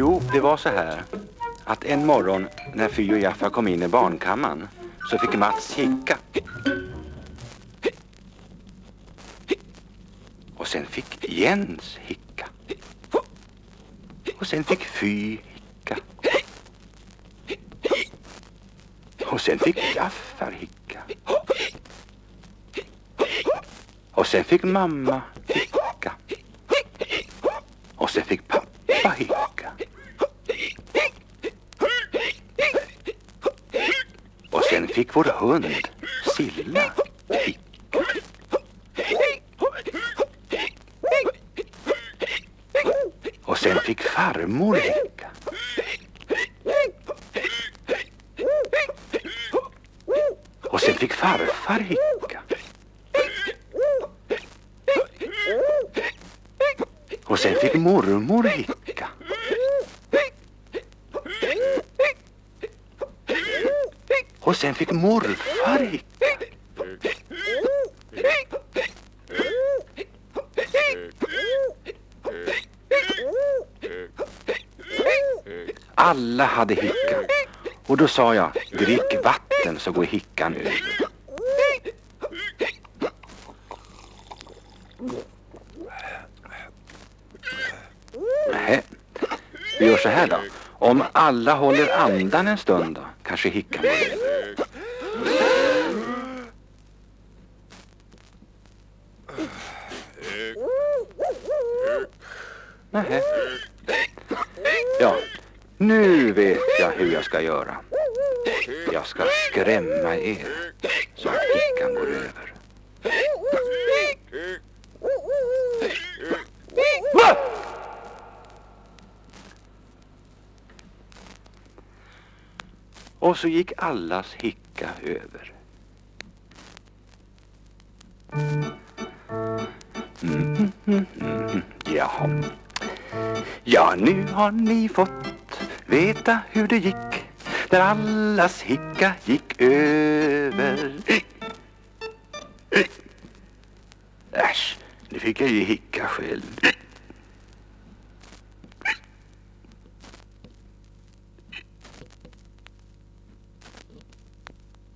Jo, det var så här att en morgon när Fy och Jaffa kom in i barnkammaren så fick Mats hicka. Och sen fick Jens hicka. Och sen fick Fy hicka. Och sen fick Jaffar hicka. Och sen fick mamma hicka. Och sen fick pappa hicka. Och sen fick vår hund Silla hicka. Och sen fick farmor hicka. Och sen fick farfar hicka. Och sen fick mormor hicka. Och sen fick morfar hicka. Alla hade hicka. Och då sa jag, drick vatten så går hickan över. Nej, vi gör så här då. Om alla håller andan en stund då, kanske hickan går över. Nähä. Ja, nu vet jag hur jag ska göra. Jag ska skrämma er så att hickan går över. Och så gick allas hicka över. Mm, mm, mm, Jaha. Ja, nu har ni fått veta hur det gick när allas hicka gick över. Äsch, nu fick jag ju hicka själv.